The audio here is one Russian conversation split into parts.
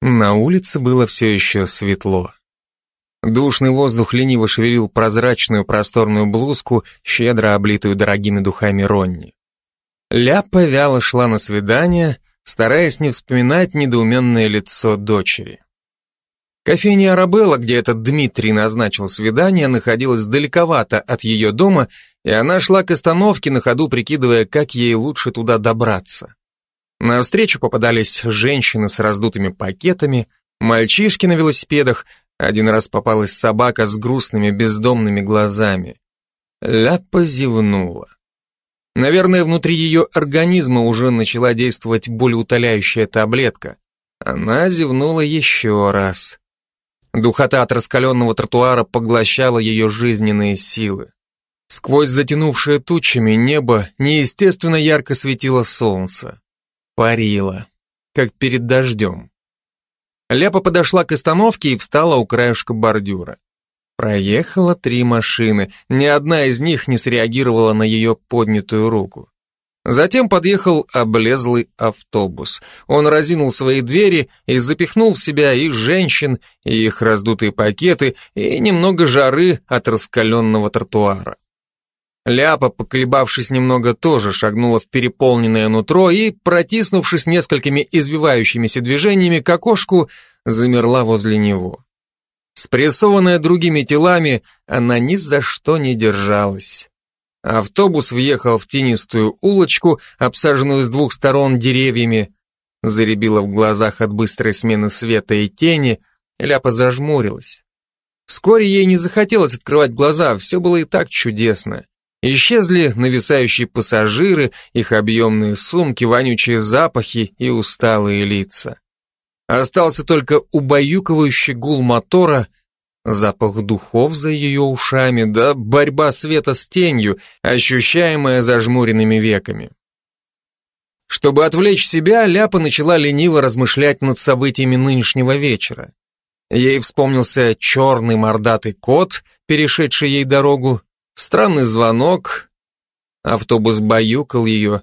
На улице было все еще светло. Душный воздух лениво шевелил прозрачную просторную блузку, щедро облитую дорогими духами Ронни. Ляпа вяло шла на свидание, стараясь не вспоминать недоуменное лицо дочери. Кофейня Арабелла, где этот Дмитрий назначил свидание, находилась далековато от ее дома, и она шла к остановке на ходу, прикидывая, как ей лучше туда добраться. На встречу попадались женщины с раздутыми пакетами, мальчишки на велосипедах, один раз попалась собака с грустными бездомными глазами. Ляпа зевнула. Наверное, внутри ее организма уже начала действовать болеутоляющая таблетка. Она зевнула еще раз. Духота от раскаленного тротуара поглощала ее жизненные силы. Сквозь затянувшее тучами небо неестественно ярко светило солнце. Парило, как перед дождем. Ляпа подошла к остановке и встала у краешка бордюра. Проехало три машины, ни одна из них не среагировала на ее поднятую руку. Затем подъехал облезлый автобус. Он разинул свои двери и запихнул в себя и женщин, и их раздутые пакеты, и немного жары от раскаленного тротуара. Ляпа, поколебавшись немного, тоже шагнула в переполненное нутро и, протиснувшись несколькими извивающимися движениями к окошку, замерла возле него. Спрессованная другими телами, она ни за что не держалась. Автобус въехал в тенистую улочку, обсаженную с двух сторон деревьями. Заребила в глазах от быстрой смены света и тени, Ляпа зажмурилась. Вскоре ей не захотелось открывать глаза, все было и так чудесно. Исчезли нависающие пассажиры, их объемные сумки, вонючие запахи и усталые лица. Остался только убаюкивающий гул мотора, запах духов за ее ушами, да борьба света с тенью, ощущаемая зажмуренными веками. Чтобы отвлечь себя, Ляпа начала лениво размышлять над событиями нынешнего вечера. Ей вспомнился черный мордатый кот, перешедший ей дорогу, Странный звонок. Автобус баюкал ее.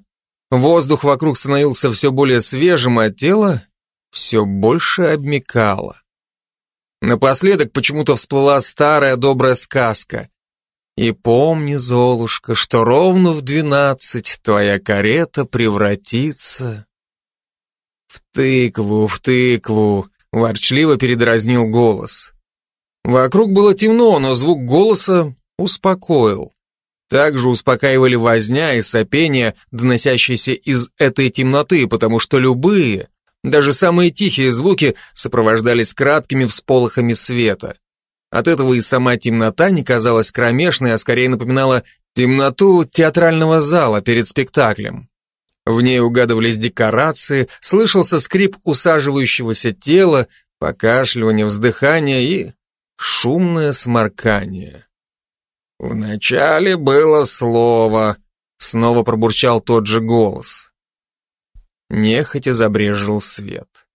Воздух вокруг становился все более свежим, а тело все больше обмекало. Напоследок почему-то всплыла старая добрая сказка. И помни, Золушка, что ровно в двенадцать твоя карета превратится... В тыкву, в тыкву, ворчливо передразнил голос. Вокруг было темно, но звук голоса успокоил. Также успокаивали возня и сопение, доносящиеся из этой темноты, потому что любые, даже самые тихие звуки сопровождались краткими всполохами света. От этого и сама темнота не казалась кромешной, а скорее напоминала темноту театрального зала перед спектаклем. В ней угадывались декорации, слышался скрип усаживающегося тела, покашливание, вздыхание и шумное сморкание. «Вначале было слово», — снова пробурчал тот же голос. Нехотя забрежил свет.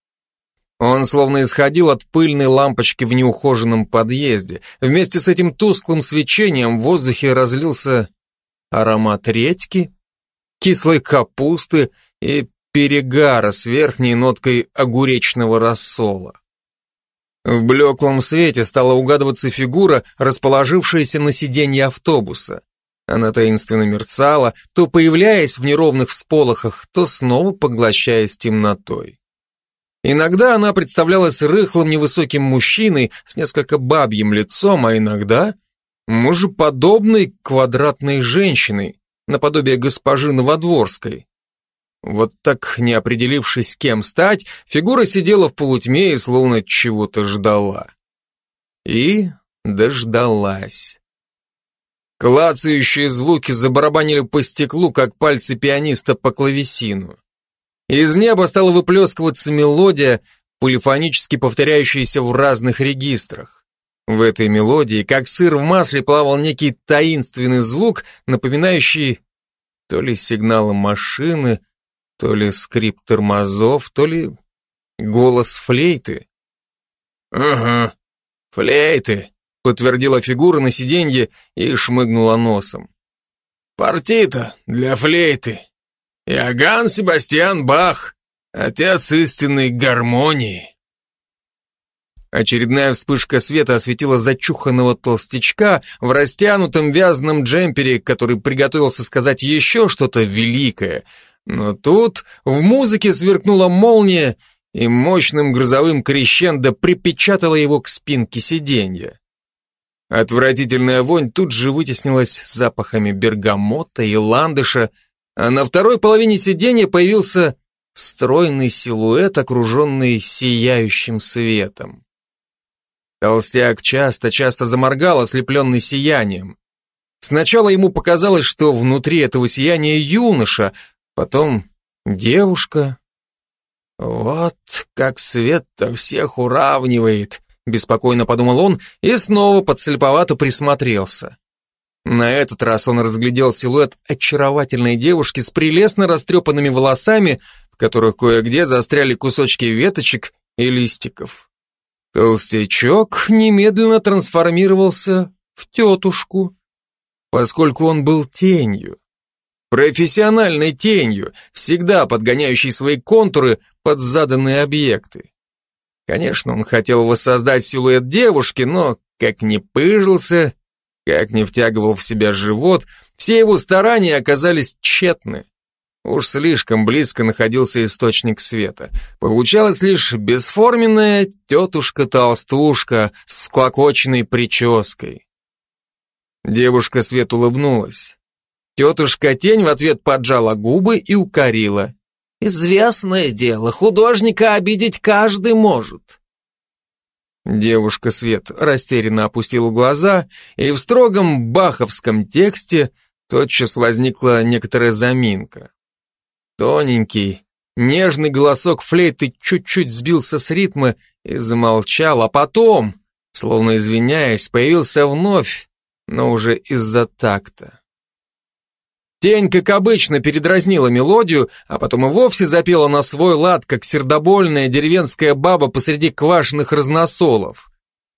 Он словно исходил от пыльной лампочки в неухоженном подъезде. Вместе с этим тусклым свечением в воздухе разлился аромат редьки, кислой капусты и перегара с верхней ноткой огуречного рассола. В блеклом свете стала угадываться фигура, расположившаяся на сиденье автобуса. Она таинственно мерцала, то появляясь в неровных всполохах, то снова поглощаясь темнотой. Иногда она представлялась рыхлым невысоким мужчиной с несколько бабьим лицом, а иногда мужеподобной квадратной женщиной, наподобие госпожи Новодворской. Вот так, не определившись, кем стать, фигура сидела в полутьме и словно чего-то ждала. И дождалась. Клацающие звуки забарабанили по стеклу, как пальцы пианиста по клавесину. Из неба стала выплескиваться мелодия, полифонически повторяющаяся в разных регистрах. В этой мелодии, как сыр в масле, плавал некий таинственный звук, напоминающий то ли сигналы машины, то ли скрип тормозов, то ли голос флейты. «Ага, флейты», — подтвердила фигура на сиденье и шмыгнула носом. «Партита для флейты. Иоганн Себастьян Бах, отец истинной гармонии». Очередная вспышка света осветила зачуханного толстячка в растянутом вязаном джемпере, который приготовился сказать еще что-то великое. Но тут в музыке сверкнула молния, и мощным грозовым крещендо припечатала его к спинке сиденья. Отвратительная вонь тут же вытеснилась запахами бергамота и ландыша, а на второй половине сиденья появился стройный силуэт, окруженный сияющим светом. Толстяк часто-часто заморгал, ослепленный сиянием. Сначала ему показалось, что внутри этого сияния юноша, потом девушка. Вот как свет-то всех уравнивает, беспокойно подумал он и снова подслеповато присмотрелся. На этот раз он разглядел силуэт очаровательной девушки с прелестно растрепанными волосами, в которых кое-где застряли кусочки веточек и листиков. Толстячок немедленно трансформировался в тетушку, поскольку он был тенью. Профессиональной тенью, всегда подгоняющей свои контуры под заданные объекты. Конечно, он хотел воссоздать силуэт девушки, но, как ни пыжился, как ни втягивал в себя живот, все его старания оказались тщетны. Уж слишком близко находился источник света. Получалась лишь бесформенная тетушка-толстушка с всклокоченной прической. Девушка Свет улыбнулась. Тетушка-тень в ответ поджала губы и укорила. «Известное дело, художника обидеть каждый может». Девушка Свет растерянно опустила глаза, и в строгом баховском тексте тотчас возникла некоторая заминка. Тоненький, нежный голосок флейты чуть-чуть сбился с ритма и замолчал, а потом, словно извиняясь, появился вновь, но уже из-за такта. Тень, как обычно, передразнила мелодию, а потом и вовсе запела на свой лад, как сердобольная деревенская баба посреди квашеных разносолов.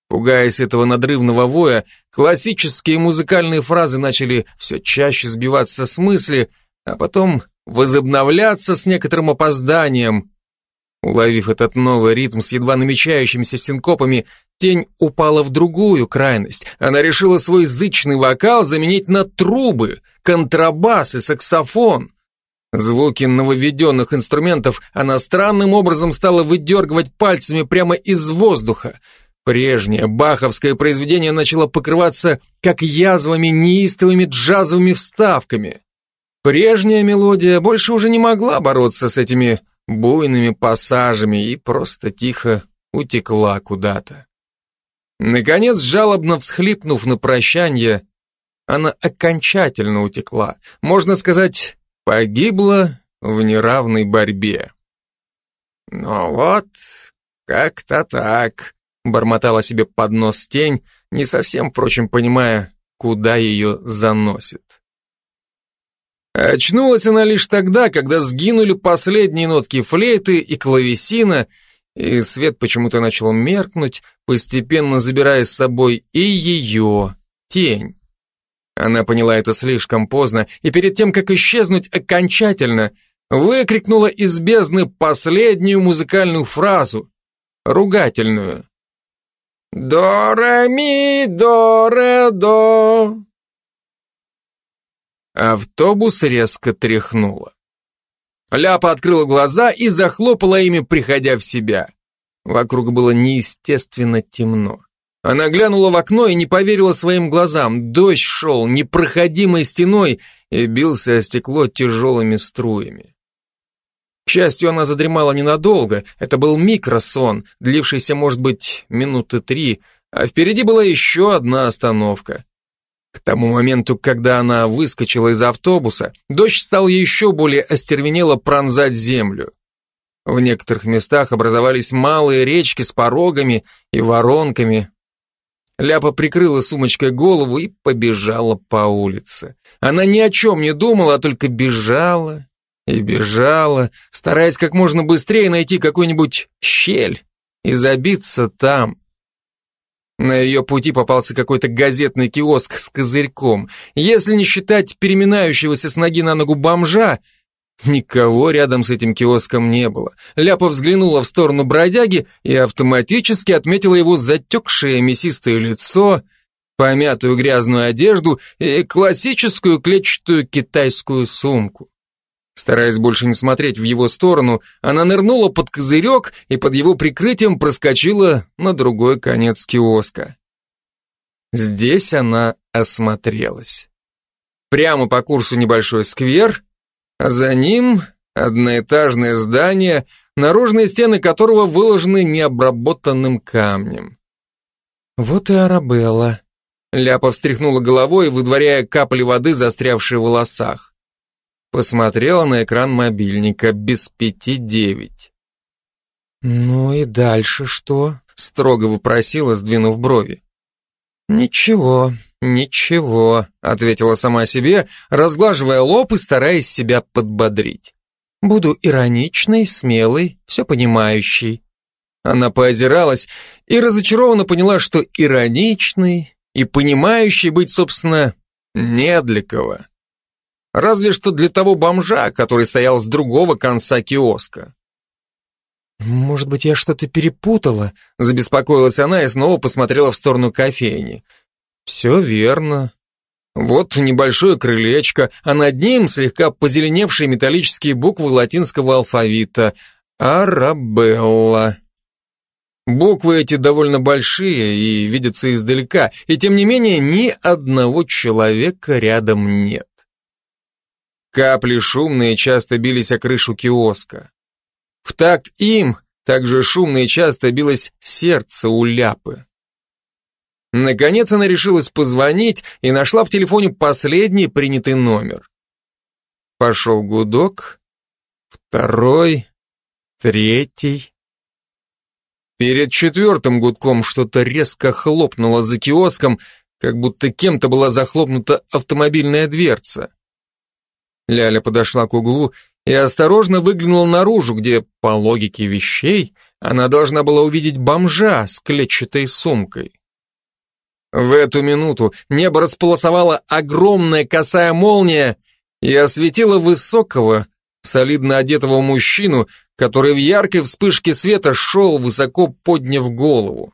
Пугаясь этого надрывного воя, классические музыкальные фразы начали все чаще сбиваться с мысли, а потом возобновляться с некоторым опозданием. Уловив этот новый ритм с едва намечающимися синкопами, тень упала в другую крайность. Она решила свой зычный вокал заменить на трубы, контрабас и саксофон. Звуки нововведенных инструментов она странным образом стала выдергивать пальцами прямо из воздуха. Прежнее баховское произведение начало покрываться как язвами неистовыми джазовыми вставками. Прежняя мелодия больше уже не могла бороться с этими буйными пассажами и просто тихо утекла куда-то. Наконец, жалобно всхлипнув на прощание, она окончательно утекла, можно сказать, погибла в неравной борьбе. «Ну вот, как-то так», — бормотала себе под нос тень, не совсем, впрочем, понимая, куда ее заносит. Очнулась она лишь тогда, когда сгинули последние нотки флейты и клавесина, и свет почему-то начал меркнуть, постепенно забирая с собой и ее, тень. Она поняла это слишком поздно, и перед тем, как исчезнуть окончательно, выкрикнула из бездны последнюю музыкальную фразу, ругательную. «До, ре, ми, до, ре, до». Автобус резко тряхнуло. Ляпа открыла глаза и захлопала ими, приходя в себя. Вокруг было неестественно темно. Она глянула в окно и не поверила своим глазам. Дождь шел непроходимой стеной и бился о стекло тяжелыми струями. К счастью, она задремала ненадолго. Это был микросон, длившийся, может быть, минуты три, а впереди была еще одна остановка. К тому моменту, когда она выскочила из автобуса, дождь стал еще более остервенело пронзать землю. В некоторых местах образовались малые речки с порогами и воронками. Ляпа прикрыла сумочкой голову и побежала по улице. Она ни о чем не думала, а только бежала и бежала, стараясь как можно быстрее найти какую-нибудь щель и забиться там. На ее пути попался какой-то газетный киоск с козырьком. Если не считать переминающегося с ноги на ногу бомжа, Никого рядом с этим киоском не было. Ляпа взглянула в сторону бродяги и автоматически отметила его затекшее мясистое лицо, помятую грязную одежду и классическую клетчатую китайскую сумку. Стараясь больше не смотреть в его сторону, она нырнула под козырек и под его прикрытием проскочила на другой конец киоска. Здесь она осмотрелась. Прямо по курсу небольшой сквер, за ним одноэтажное здание, наружные стены которого выложены необработанным камнем. Вот и Арабелла. Ляпа встряхнула головой, выдворяя капли воды, застрявшие в волосах. Посмотрела на экран мобильника без пяти девять. «Ну и дальше что?» — строго вопросила, сдвинув брови. «Ничего, ничего», — ответила сама себе, разглаживая лоб и стараясь себя подбодрить. «Буду ироничной, смелой, все понимающей». Она поозиралась и разочарованно поняла, что ироничной и понимающей быть, собственно, не для кого. Разве что для того бомжа, который стоял с другого конца киоска. «Может быть, я что-то перепутала?» Забеспокоилась она и снова посмотрела в сторону кофейни. «Все верно. Вот небольшое крылечко, а над ним слегка позеленевшие металлические буквы латинского алфавита. Арабелла». Буквы эти довольно большие и видятся издалека, и тем не менее ни одного человека рядом нет. Капли шумные часто бились о крышу киоска. В такт им также шумно и часто билось сердце у ляпы. Наконец она решилась позвонить и нашла в телефоне последний принятый номер. Пошел гудок, второй, третий. Перед четвертым гудком что-то резко хлопнуло за киоском, как будто кем-то была захлопнута автомобильная дверца. Ляля подошла к углу и осторожно выглянула наружу, где, по логике вещей, она должна была увидеть бомжа с клетчатой сумкой. В эту минуту небо располосовала огромная косая молния и осветила высокого, солидно одетого мужчину, который в яркой вспышке света шел, высоко подняв голову.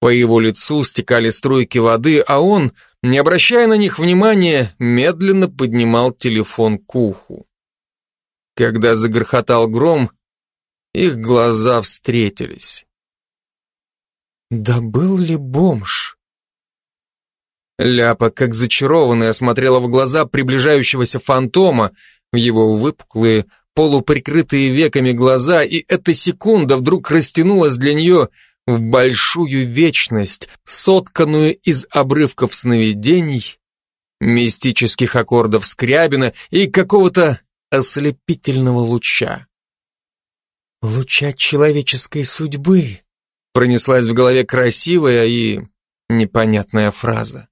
По его лицу стекали струйки воды, а он, не обращая на них внимания, медленно поднимал телефон к уху. Когда загрохотал гром, их глаза встретились. Да был ли бомж? Ляпа, как зачарованная, смотрела в глаза приближающегося фантома, в его выпуклые, полуприкрытые веками глаза, и эта секунда вдруг растянулась для нее в большую вечность, сотканную из обрывков сновидений, мистических аккордов Скрябина и какого-то ослепительного луча. «Луча человеческой судьбы», пронеслась в голове красивая и непонятная фраза.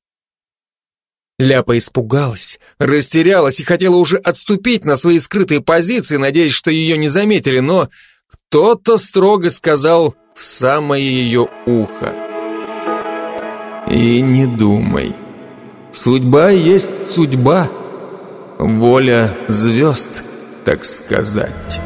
Ляпа испугалась, растерялась и хотела уже отступить на свои скрытые позиции, надеясь, что ее не заметили, но кто-то строго сказал в самое ее ухо. И не думай. Судьба есть судьба. Воля звезд, так сказать.